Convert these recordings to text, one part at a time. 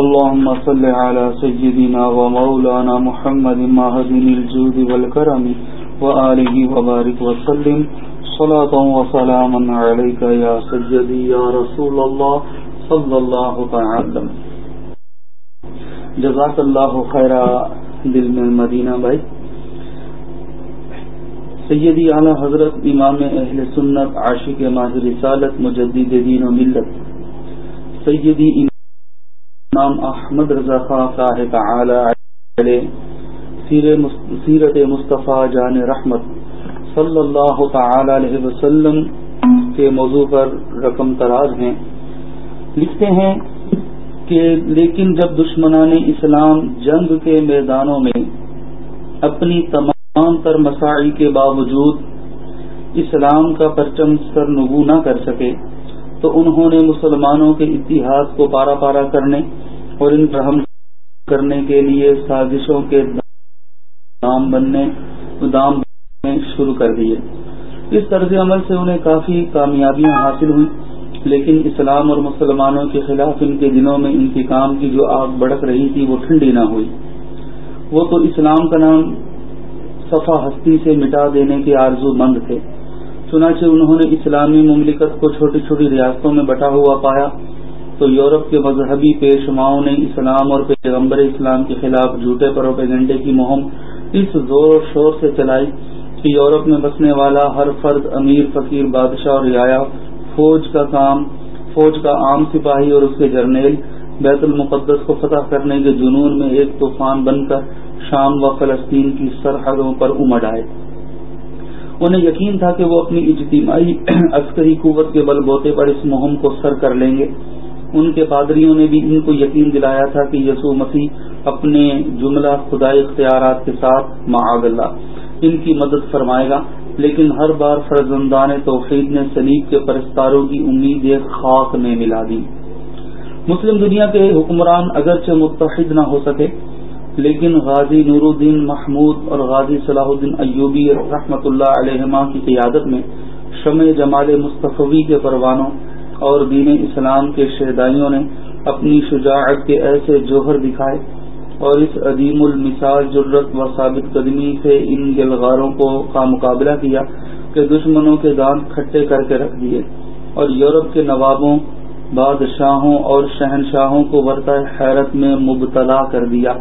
اللهم صل على سيدنا ومولانا محمد مهدن الجود والكرم وآله وبارك وسلم. صلاة وسلاما عليك يا سيدي يا رسول الله صلى الله تعالى. جزاک اللہ خیر دل میں مدینہ بھائی. سیدی اعلی حضرت امام اہل سنت عاشق ماہ رسالت مجدد دین و ملت. سیدی امام احمد رضا خان صاحب تعالی سیرت مصطفیٰ جان رحمت صلی اللہ تعالی علیہ وسلم کے موضوع پر رقم تراز ہیں۔ لکھتے ہیں کہ لیکن جب دشمنان اسلام جنگ کے میدانوں میں اپنی تمام تر مساعی کے باوجود اسلام کا پرچم سر نگو نہ کر سکے تو انہوں نے مسلمانوں کے اتحاد کو پارا پارا کرنے اور ان رحم کرنے کے لیے سازشوں کے دام بننے دام بننے شروع کر دیے۔ اس طرز عمل سے انہیں کافی کامیابیاں حاصل ہوئی لیکن اسلام اور مسلمانوں کے خلاف ان کے دنوں میں ان کی کام کی جو آگ بڑک رہی تھی وہ ٹھنڈی نہ ہوئی۔ وہ تو اسلام کا نام صفا ہستی سے مٹا دینے کے آرزو مند تھے۔ چنانچہ انہوں نے اسلامی مملکت کو چھوٹی چھوٹی ریاستوں میں بٹا ہوا پایا تو یورپ کے مذہبی پیشماؤں نے اسلام اور پیغمبر اسلام کے خلاف جھوٹے پروپیگنڈے کی مہم اس زور شور سے چلائی کہ یورپ میں بسنے والا ہر فرد امیر، فقیر، بادشاہ اور رعایا، فوج کا کام، فوج کا عام سپاہی اور اس کے جرنیل بیت المقدس کو فتح کرنے کے جنون میں ایک طوفان بن کر شام و فلسطین کی سرحدوں پر امڑ آئے۔ انہیں یقین تھا کہ وہ اپنی اجتماعی عسکری قوت کے بل بوتے پر اس مہم کو سر کر لیں گے۔ ان کے پادریوں نے بھی ان کو یقین دلایا تھا کہ یسوع مسیح اپنے جملہ خدائی اختیارات کے ساتھ معاذ اللہ ان کی مدد فرمائے گا۔ لیکن ہر بار فرزندان توحید نے سلیب کے پرستاروں کی امید خاک میں ملا دی۔ مسلم دنیا کے حکمران اگرچہ متحد نہ ہو سکے لیکن غازی نور الدین محمود اور غازی صلاح الدین ایوبی رحمت اللہ علیہ کی قیادت میں شمع جمال مصطفی کے پروانوں اور دین اسلام کے شہدائیوں نے اپنی شجاعت کے ایسے جوہر دکھائے اور اس عدیم المثال جرت و ثابت قدمی سے ان گلغاروں کو کا مقابلہ کیا کہ دشمنوں کے دانت کھٹے کر کے رکھ دیے اور یورپ کے نوابوں، بادشاہوں اور شہنشاہوں کو برتا حیرت میں مبتلا کر دیا۔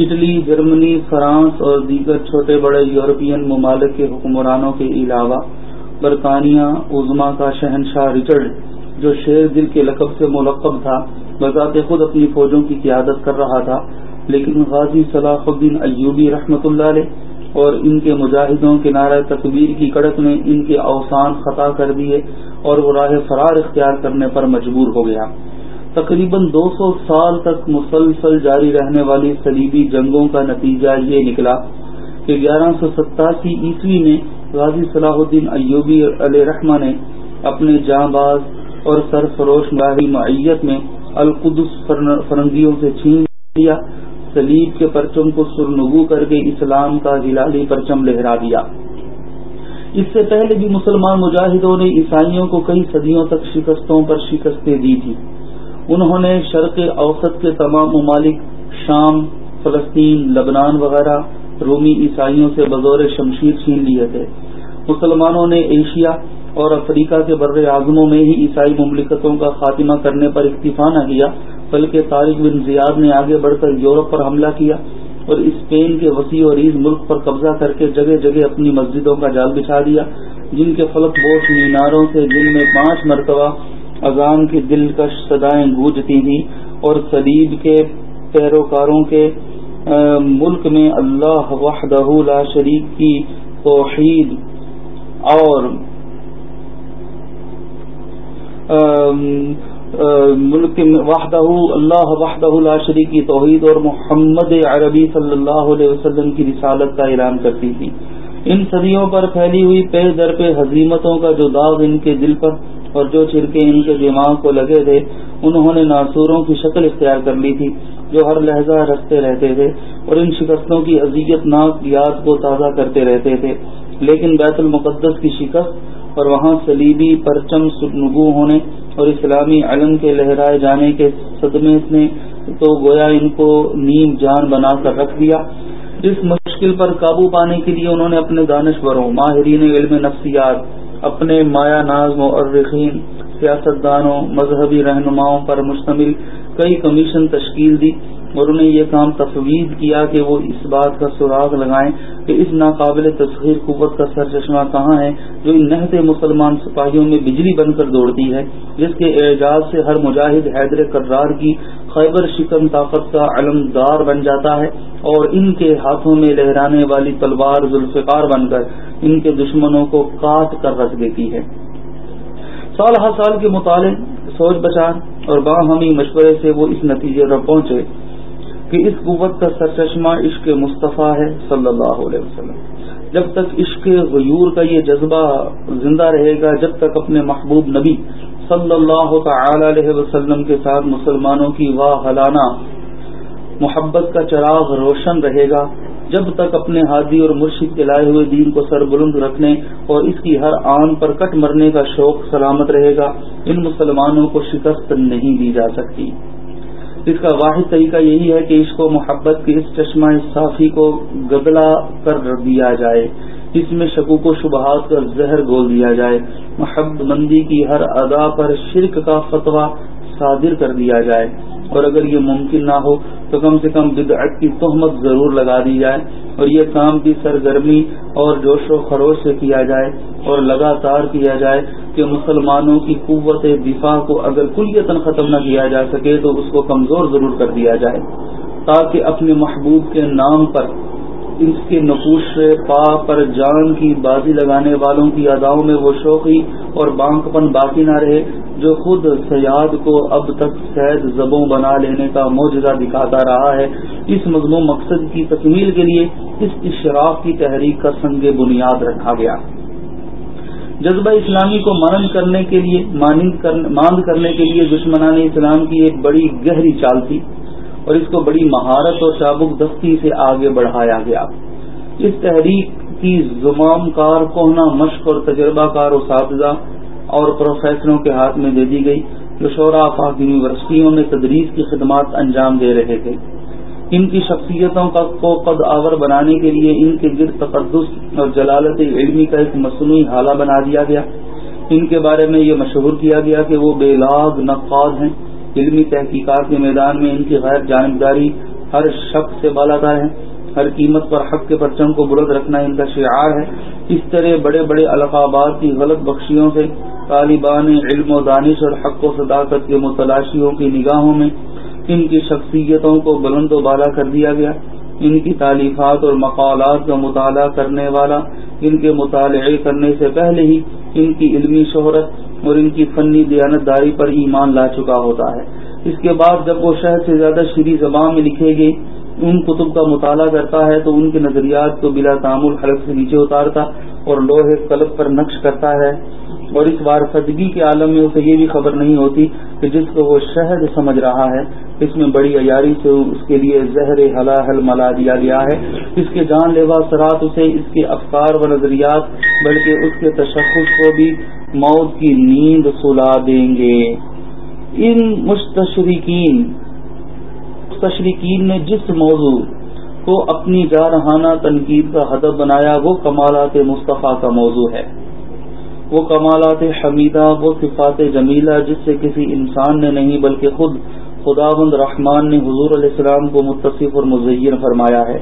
اٹلی، جرمنی، فرانس اور دیگر چھوٹے بڑے یورپین ممالک کے حکمرانوں کے علاوہ، برطانیہ عظما کا شہنشاہ ریچرڈ جو شیر دل کے لقب سے ملقب تھا، بذات خود اپنی فوجوں کی قیادت کر رہا تھا، لیکن غازی صلاح الدین ایوبی رحمت اللہ علیہ اور ان کے مجاہدوں کے نعرہ تکبیر کی کڑک نے ان کے اوسان خطا کر دیے اور وہ راہ فرار اختیار کرنے پر مجبور ہو گیا۔ تقریباً دو سو سال تک مسلسل جاری رہنے والی سلیبی جنگوں کا نتیجہ یہ نکلا کہ گیارہ سو ستاسی عیسوی میں غازی صلاح الدین ایوبی علیہ رحمہ نے اپنے جاں باز اور سرفروش ماہی معیت میں القدس فرنگیوں سے چھین لیا سلیب کے پرچم کو سرنگو کر کے اسلام کا ہلالی پرچم لہرا دیا۔ اس سے پہلے بھی مسلمان مجاہدوں نے عیسائیوں کو کئی صدیوں تک شکستوں پر شکستیں دی تھی انہوں نے شرق اوسط کے تمام ممالک، شام، فلسطین، لبنان وغیرہ رومی عیسائیوں سے بزور شمشیر چھین لیے تھے۔ مسلمانوں نے ایشیا اور افریقہ کے بر اعظموں میں ہی عیسائی مملکتوں کا خاتمہ کرنے پر اکتفا نہ کیا، بلکہ طارق بن زیاد نے آگے بڑھ کر یورپ پر حملہ کیا اور اسپین کے وسیع و عریض ملک پر قبضہ کر کے جگہ جگہ اپنی مسجدوں کا جال بچھا دیا، جن کے فلک بوش میناروں سے دن میں پانچ مرتبہ اذان کی دلکش سدائیں گونجتی تھیں اور سلیب کے پیروکاروں کے ملک میں اللہ وحدہ لا شریک کی توحید اور ملک وحدہ، اللہ وحدہ اللہ شریف کی توحید اور محمد عربی صلی اللہ علیہ وسلم کی رسالت کا اعلان کرتی تھی ان صدیوں پر پھیلی ہوئی پے در پہ حضیمتوں کا جو داغ ان کے دل پر اور جو چھڑکے ان کے دماغ کو لگے تھے، انہوں نے ناصوروں کی شکل اختیار کر لی تھی، جو ہر لہجہ رکھتے رہتے تھے اور ان شکستوں کی اذیت ناک یاد کو تازہ کرتے رہتے تھے۔ لیکن بیت المقدس کی شکست اور وہاں سلیبی پرچم نگو ہونے اور اسلامی علم کے لہرائے جانے کے صدمے نے تو گویا ان کو نیم جان بنا کر رکھ دیا۔ اس مشکل پر قابو پانے کے لیے انہوں نے اپنے دانشوروں، ماہرین علم نفسیات اپنے مایا ناز مورخین سیاستدانوں مذہبی رہنماؤں پر مشتمل کئی کمیشن تشکیل دی۔ اور انہیں یہ کام تفویض کیا کہ وہ اس بات کا سراغ لگائیں کہ اس ناقابل تصویر قوت کا سر چشمہ کہاں ہے جو ان نہتے مسلمان سپاہیوں میں بجلی بن کر دوڑتی ہے، جس کے اعجاز سے ہر مجاہد حیدر کرار کی خیبر شکن طاقت کا علمدار بن جاتا ہے اور ان کے ہاتھوں میں لہرانے والی تلوار ذوالفقار بن کر ان کے دشمنوں کو کاٹ کر رکھ دیتی ہے۔ سال ہر سال کے مطالعے، سوچ بچار اور باہمی مشورے سے وہ اس نتیجے پر پہنچے۔ کہ اس قوت کا سرچشمہ عشق مصطفیٰ ہے صلی اللہ علیہ وسلم۔ جب تک عشق غیور کا یہ جذبہ زندہ رہے گا، جب تک اپنے محبوب نبی صلی اللہ تعالی علیہ وسلم کے ساتھ مسلمانوں کی واہ ہلانا محبت کا چراغ روشن رہے گا، جب تک اپنے ہادی اور مرشد کے لائے ہوئے دین کو سر بلند رکھنے اور اس کی ہر آن پر کٹ مرنے کا شوق سلامت رہے گا، ان مسلمانوں کو شکست نہیں دی جا سکتی۔ اس کا واحد طریقہ یہی ہے کہ اس کو محبت کی اس چشمہ صافی کو گدلا کر دیا جائے اس میں شکوک و شبہات کا زہر گول دیا جائے۔ محبت مندی کی ہر ادا پر شرک کا فتویٰ صادر کر دیا جائے۔ اور اگر یہ ممکن نہ ہو تو کم سے کم بدعت کی تہمت ضرور لگا دی جائے اور یہ کام کی سرگرمی اور جوش و خروش سے کیا جائے اور لگاتار کیا جائے۔ کہ مسلمانوں کی قوت دفاع کو اگر کلیتن ختم نہ کیا جا سکے تو اس کو کمزور ضرور کر دیا جائے، تاکہ اپنے محبوب کے نام پر، اس کے نقوش پا پر جان کی بازی لگانے والوں کی اداؤں میں وہ شوقی اور بانک پن باقی نہ رہے، جو خود سیاد کو اب تک سید زبوں بنا لینے کا موجودہ دکھاتا رہا ہے۔ اس مضمون مقصد کی تکمیل کے لیے اس اشراف کی تحریک کا سنگ بنیاد رکھا گیا۔ جذبہ اسلامی کو مانند کرنے کے لیے ماند کرنے کے لیے دشمنان اسلام کی ایک بڑی گہری چال تھی اور اس کو بڑی مہارت اور چابک دستی سے آگے بڑھایا گیا۔ اس تحریک کی زمام کار، کوہنا، مشق اور تجربہ کار اساتذہ اور پروفیسروں کے ہاتھ میں دے دی گئی، جو شعرا افاق یونیورسٹیوں میں تدریس کی خدمات انجام دے رہے تھے۔ ان کی شخصیتوں کا کو قد آور بنانے کے لیے ان کے گرد تقدس اور جلالت علمی کا ایک مصنوعی حالہ بنا دیا گیا۔ ان کے بارے میں یہ مشہور کیا گیا کہ وہ بے لاگ نقاد ہیں۔ علمی تحقیقات کے میدان میں ان کی غیر جانبداری ہر شخص سے بالاتا ہے ہر قیمت پر حق کے پرچم کو بلند رکھنا ان کا شعار ہے۔ اس طرح بڑے بڑے القابات کی غلط بخشیوں سے طالبان علم و دانش اور حق و صداقت کے متلاشیوں کی نگاہوں میں ان کی شخصیتوں کو بلند و بالا کر دیا گیا، ان کی تعلیفات اور مقالات کا مطالعہ کرنے والا، ان کے مطالعے کرنے سے پہلے ہی ان کی علمی شہرت اور ان کی فنی دیانتداری پر ایمان لا چکا ہوتا ہے۔ اس کے بعد جب وہ شہر سے زیادہ شری زبان میں لکھے گئے، ان کتب کا مطالعہ کرتا ہے تو ان کے نظریات کو بلا تعمل حلق سے نیچے اتارتا اور لوہے قلب پر نقش کرتا ہے۔ اور اس بار فدگی کے عالم میں اسے یہ بھی خبر نہیں ہوتی کہ جس کو وہ شہد سمجھ رہا ہے، اس میں بڑی عیاری سے اس کے لیے زہر حلا حل ملا دیا گیا ہے۔ اس کے جان لیوا سرات اسے اس کے افکار و نظریات، بلکہ اس کے تشخص کو بھی موت کی نیند سلا دیں گے۔ ان مستشرقین مستشرقین نے جس موضوع کو اپنی جارحانہ تنقید کا ہدف بنایا، وہ کمالات مصطفیٰ کا موضوع ہے۔ وہ کمالات حمیدہ، وہ صفات جمیلہ جس سے کسی انسان نے نہیں بلکہ خود خدا بند رحمان نے حضور علیہ السلام کو متصف اور مزین فرمایا ہے۔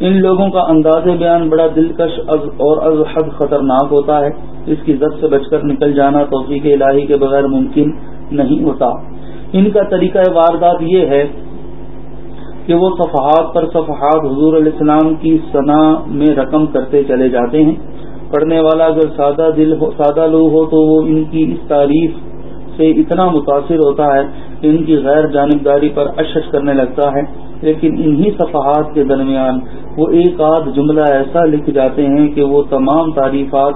ان لوگوں کا انداز بیان بڑا دلکش اور از حد خطرناک ہوتا ہے۔ اس کی زد سے بچ کر نکل جانا توفیق الہی کے بغیر ممکن نہیں ہوتا۔ ان کا طریقہ واردات یہ ہے کہ وہ صفحات پر صفحات حضور علیہ السلام کی ثنا میں رقم کرتے چلے جاتے ہیں۔ پڑھنے والا اگر سادہ دل ہو سادہ لو ہو تو وہ ان کی اس تعریف سے اتنا متاثر ہوتا ہے کہ ان کی غیر جانبداری پر اشش کرنے لگتا ہے۔ لیکن انہی صفحات کے درمیان وہ ایک آدھ جملہ ایسا لکھ جاتے ہیں کہ وہ تمام تعریفات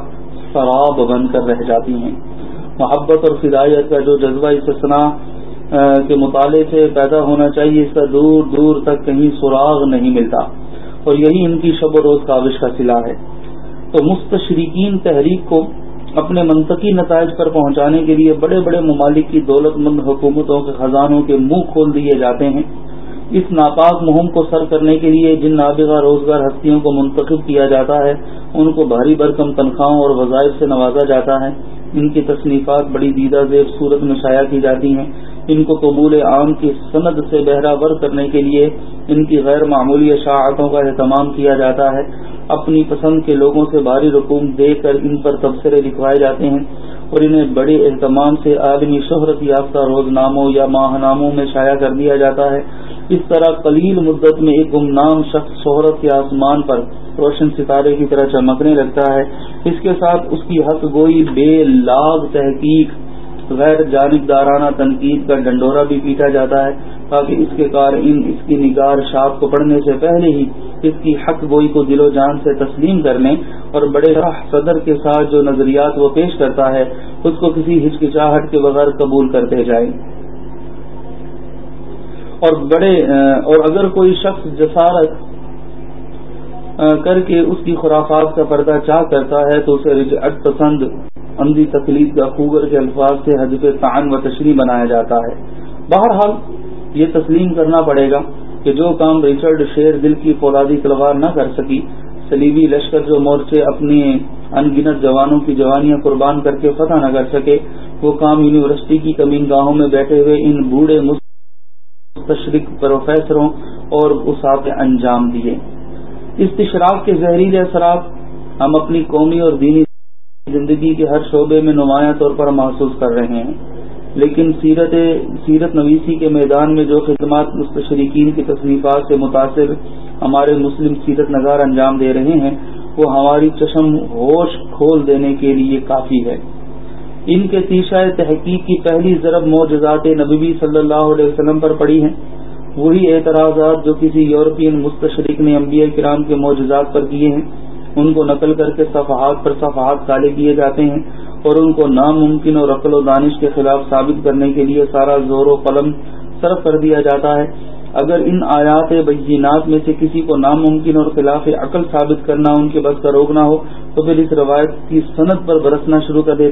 شراب بن کر رہ جاتی ہیں۔ محبت اور فدایت کا جو جذبہ استثنا کے مطالعے سے پیدا ہونا چاہیے، اس کا دور دور تک کہیں سراغ نہیں ملتا۔ اور یہی ان کی شب و روز کاوش کا سلا ہے۔ تو مستشرقین تحریک کو اپنے منطقی نتائج پر پہنچانے کے لیے بڑے بڑے ممالک کی دولت مند حکومتوں کے خزانوں کے منہ کھول دیے جاتے ہیں۔ اس ناپاک مہم کو سر کرنے کے لیے جن نابغہ روزگار ہستیوں کو منتخب کیا جاتا ہے، ان کو بھاری برکم تنخواہوں اور وظائف سے نوازا جاتا ہے۔ ان کی تصنیفات بڑی دیدہ زیب صورت میں شائع کی جاتی ہیں۔ ان کو قبول عام کی سند سے بہراور کرنے کے لیے ان کی غیر معمولی اشاعتوں کا اہتمام کیا جاتا ہے۔ اپنی پسند کے لوگوں سے بھاری رقوم دے کر ان پر تبصرے لکھوائے جاتے ہیں اور انہیں بڑے اہتمام سے عالمی شہرت یافتہ روز ناموں یا ماہ ناموں میں شائع کر دیا جاتا ہے۔ اس طرح قلیل مدت میں ایک گمنام شخص شہرت کے آسمان پر روشن ستارے کی طرح چمکنے لگتا ہے۔ اس کے ساتھ اس کی حق گوئی بے لاگ تحقیق، غیر جانبدارانہ تنقید کا ڈنڈورا بھی پیٹا جاتا ہے۔ تاکہ اس کے کار ان اس کی نگار شاپ کو پڑھنے سے پہلے ہی اس کی حق گوئی کو دل و جان سے تسلیم کر لیں اور بڑے راہ صدر کے ساتھ جو نظریات وہ پیش کرتا ہے اس کو کسی ہچکچاہٹ کے بغیر قبول کرتے جائیں۔ اور بڑے، اور اگر کوئی شخص جسارت کر کے اس کی خرافات کا پردہ چاہ کرتا ہے تو اسے رجعت پسند اندھی تکلیف کا خوگر کے الفاظ سے حجب تعان و تشریح بنایا جاتا ہے۔ بہرحال، یہ تسلیم کرنا پڑے گا کہ جو کام ریچرڈ شیر دل کی فولادی تلوار نہ کر سکی سلیبی لشکر جو مورچے اپنی انگنت جوانوں کی جوانیاں قربان کر کے فتح نہ کر سکے، وہ کام یونیورسٹی کی کمین گاہوں میں بیٹھے ہوئے ان بوڑھے مستشرق پروفیسروں اور اسات انجام دیے۔ استشراق کے زہریلے اثرات، ہم اپنی قومی اور دینی زندگی کے ہر شعبے میں نمایاں طور پر محسوس کر رہے ہیں۔ لیکن سیرت سیرت نویسی کے میدان میں جو خدمات مستشرقین کی تصنیفات سے متاثر ہمارے مسلم سیرت نگار انجام دے رہے ہیں، وہ ہماری چشم ہوش کھول دینے کے لیے کافی ہے۔ ان کے تیشہ تحقیق کی پہلی ضرب معجزات نبوی صلی اللہ علیہ وسلم پر پڑی ہیں۔ وہی اعتراضات جو کسی یورپین مستشرق نے انبیاء کرام کے معجزات پر کیے ہیں، ان کو نقل کر کے صفحات پر صفحات کالے کیے جاتے ہیں اور ان کو ناممکن اور عقل و دانش کے خلاف ثابت کرنے کے لیے سارا زور و قلم صرف کر دیا جاتا ہے۔ اگر ان آیات بینات میں سے کسی کو ناممکن اور خلاف عقل ثابت کرنا ان کے بس کا روکنا ہو، تو پھر اس روایت کی صنعت پر برسنا شروع کر دے۔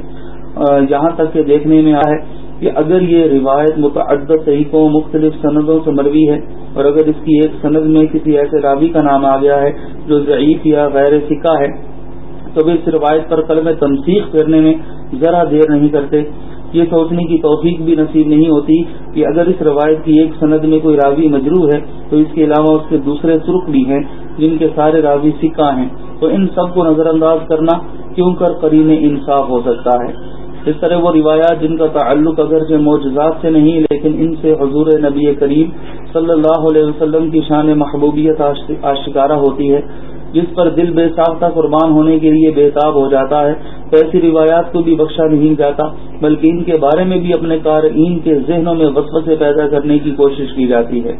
یہاں تک کہ دیکھنے میں آیا ہے کہ اگر یہ روایت متعدد طریقوں، مختلف سندوں سے مروی ہے اور اگر اس کی ایک سند میں کسی ایسے راوی کا نام آ گیا ہے جو ضعیف یا غیر سکہ ہے، تو بھی اس روایت پر قلم تنسیخ کرنے میں ذرا دیر نہیں کرتے۔ یہ سوچنے کی توفیق بھی نصیب نہیں ہوتی کہ اگر اس روایت کی ایک سند میں کوئی راوی مجرو ہے، تو اس کے علاوہ اس کے دوسرے ترک بھی ہیں جن کے سارے راوی سکہ ہیں۔ تو ان سب کو نظر انداز کرنا کیوں کر قرین انصاف ہو سکتا ہے؟ اس طرح وہ روایات جن کا تعلق اگر سے معجزات سے نہیں، لیکن ان سے حضور نبی کریم صلی اللہ علیہ وسلم کی شان محبوبیت آشکارا ہوتی ہے، جس پر دل بے ساختہ قربان ہونے کے لیے بےتاب ہو جاتا ہے۔ تو ایسی روایات کو بھی بخشا نہیں جاتا، بلکہ ان کے بارے میں بھی اپنے قارئین کے ذہنوں میں وسوسے سے پیدا کرنے کی کوشش کی جاتی ہے۔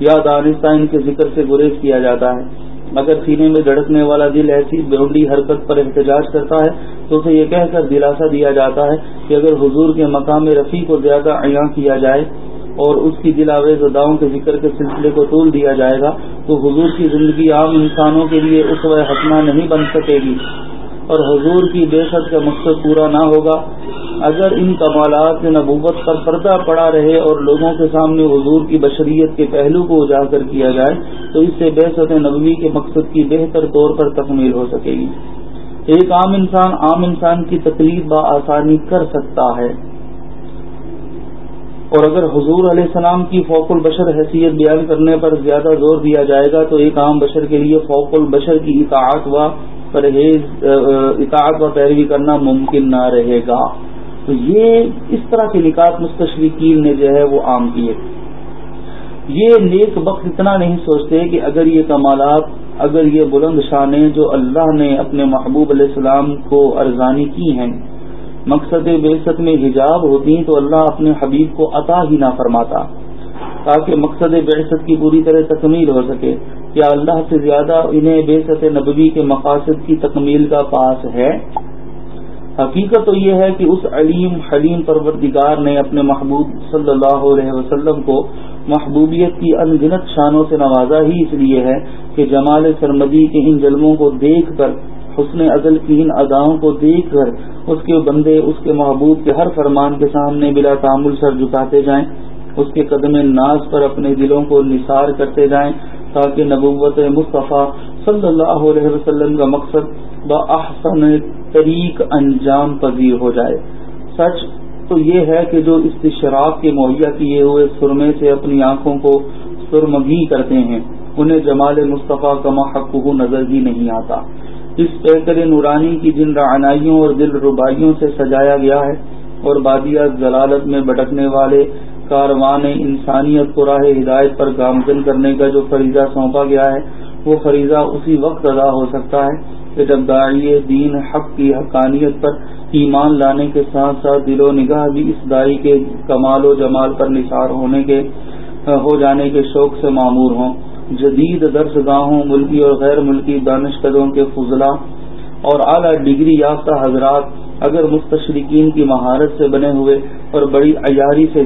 یا دانستہ ان کے ذکر سے گریز کیا جاتا ہے۔ اگر سینے میں دھڑکنے والا دل ایسی بیونڈی حرکت پر احتجاج کرتا ہے تو اسے یہ کہہ کر دلاسا دیا جاتا ہے کہ اگر حضور کے مقام رفیع کو زیادہ عیاں کیا جائے اور اس کی دل آویز اداؤں کے ذکر کے سلسلے کو طول دیا جائے گا تو حضور کی زندگی عام انسانوں کے لیے اس وقت نہیں بن سکے گی۔ اور حضور کی بے کا مقصد پورا نہ ہوگا۔ اگر ان کمالات نبوت پر پردہ پڑا رہے اور لوگوں کے سامنے حضور کی بشریت کے پہلو کو اجاگر کیا جائے، تو اس سے بے شد نبوی کے مقصد کی بہتر طور پر تکمیل ہو سکے گی۔ ایک عام انسان عام انسان کی تکلیف بآسانی کر سکتا ہے۔ اور اگر حضور علیہ السلام کی فوق البشر حیثیت بیان کرنے پر زیادہ زور دیا جائے گا، تو ایک عام بشر کے لیے فوق البشر کی اطاعت و پرہیز اطاعت و پیروی کرنا ممکن نہ رہے گا۔ تو یہ اس طرح کے نکات مستشرقین نے جو ہے وہ عام کیے یہ نیک وقت اتنا نہیں سوچتے کہ اگر یہ کمالات، اگر یہ بلند شانیں جو اللہ نے اپنے محبوب علیہ السلام کو ارزانی کی ہیں، مقصد بیست میں حجاب ہوتی تو اللہ اپنے حبیب کو عطا ہی نہ فرماتا، تاکہ مقصد بیست کی پوری طرح تکمیل ہو سکے۔ کیا اللہ سے زیادہ انہیں بیست نبوی کے مقاصد کی تکمیل کا پاس ہے؟ حقیقت تو یہ ہے کہ اس علیم، حلیم پروردگار نے اپنے محبوب صلی اللہ علیہ وسلم کو محبوبیت کی ان گنت شانوں سے نوازا ہی اس لیے ہے کہ جمال سرمدی کے ان جلموں کو دیکھ کر، حسن ازل کی ان اداؤں کو دیکھ کر، اس کے بندے، اس کے محبوب کے ہر فرمان کے سامنے بلا تعمل سر جھکاتے جائیں، اس کے قدم ناز پر اپنے دلوں کو نثار کرتے جائیں تاکہ نبوت مصطفیٰ صلی اللہ علیہ وسلم کا مقصد بحسن طریق انجام پذیر ہو جائے۔ سچ تو یہ ہے کہ جو استشراق کے مہیا کیے ہوئے سرمے سے اپنی آنکھوں کو سرمگی کرتے ہیں، انہیں جمال مصطفیٰ کا محق نظر ہی نہیں آتا۔ اس پیکر نورانی کی جن رعنائیوں اور دل ربائیوں سے سجایا گیا ہے اور بادیا ضلالت میں بٹکنے والے کاروان انسانیت کو راہ ہدایت پر گامزن کرنے کا جو فریضہ سونپا گیا ہے، وہ فریضہ اسی وقت ادا ہو سکتا ہے کہ جب داعی دین حق کی حقانیت پر ایمان لانے کے ساتھ ساتھ دل و نگاہ بھی اس دائی کے کمال و جمال پر نثار ہونے کے، ہو جانے کے شوق سے معمور ہوں۔ جدید درس گاہوں ملکی اور غیر ملکی دانشکدوں کے فضلہ اور اعلی ڈگری یافتہ حضرات اگر مستشرقین کی مہارت سے بنے ہوئے اور بڑی عیاری سے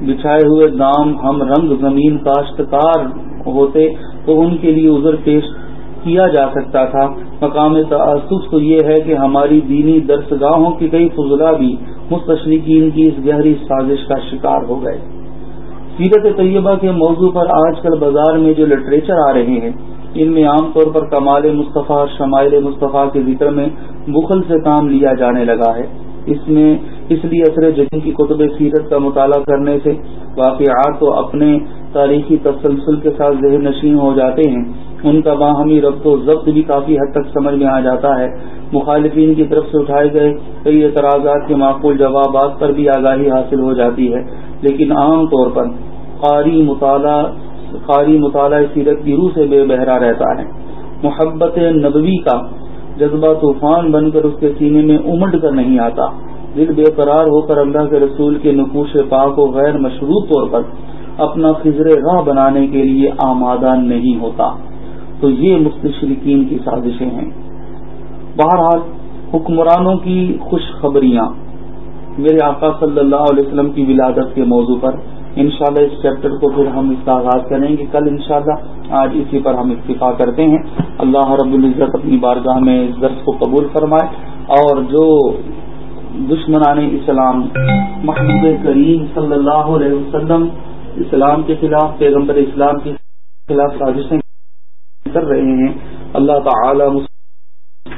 بچھائے ہوئے دام ہم رنگ زمین کاشتکار ہوتے تو ان کے لیے عذر پیش کیا جا سکتا تھا۔ مقام تعصب تو یہ ہے کہ ہماری دینی درسگاہوں کی کئی فضلہ بھی مستشرقین کی اس گہری سازش کا شکار ہو گئے۔ سیرت طیبہ کے موضوع پر آج کل بازار میں جو لٹریچر آ رہے ہیں، ان میں عام طور پر کمال مصطفیٰ شمائل مصطفیٰ کے ذکر میں بخل سے کام لیا جانے لگا ہے۔ اس میں اس لیے اثر جدید کی کتب سیرت کا مطالعہ کرنے سے واقعات تو اپنے تاریخی تسلسل کے ساتھ ذہن نشین ہو جاتے ہیں۔ ان کا باہمی ربط و ضبط بھی کافی حد تک سمجھ میں آ جاتا ہے۔ مخالفین کی طرف سے اٹھائے گئے کئی اعتراضات کے معقول جوابات پر بھی آگاہی حاصل ہو جاتی ہے۔ لیکن عام طور پر قاری مطالعہ قاری مطالعہ سیرت کی روح سے بے بہرا رہتا ہے۔ محبت نبوی کا جذبہ طوفان بن کر اس کے سینے میں امڈ کر نہیں آتا۔ دل بے قرار ہو کر اللہ کے رسول کے نقوش پاک و غیر مشروط طور پر اپنا خزر راہ بنانے کے لیے آمادہ نہیں ہوتا۔ تو یہ مستشرقین کی سازشیں ہیں۔ بہرحال حکمرانوں کی خوشخبریاں میرے آقا صلی اللہ علیہ وسلم کی ولادت کے موضوع پر انشاءاللہ اس چیپٹر کو پھر ہم اس کا آغاز کریں گے۔ کل انشاءاللہ آج اسی پر ہم اتفاق کرتے ہیں۔ اللہ رب العزت اپنی بارگاہ میں اس درس کو قبول فرمائے اور جو دشمنان اسلام محمود کریم صلی اللہ علیہ وسلم اسلام کے خلاف، پیغمبر اسلام کے خلاف سازشیں کر رہے ہیں۔ اللہ تعالی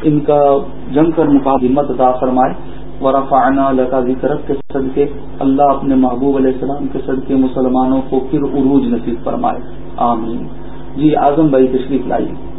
ان کا جنگ کر مقابمت عطا فرمائے۔ ورفعنا لگا ذکرت کے صدقے۔ اللہ اپنے محبوب علیہ السلام کے صدقے مسلمانوں کو پھر عروج نصیب فرمائے۔ آمین۔ جی اعظم بھائی تشریف لائیے۔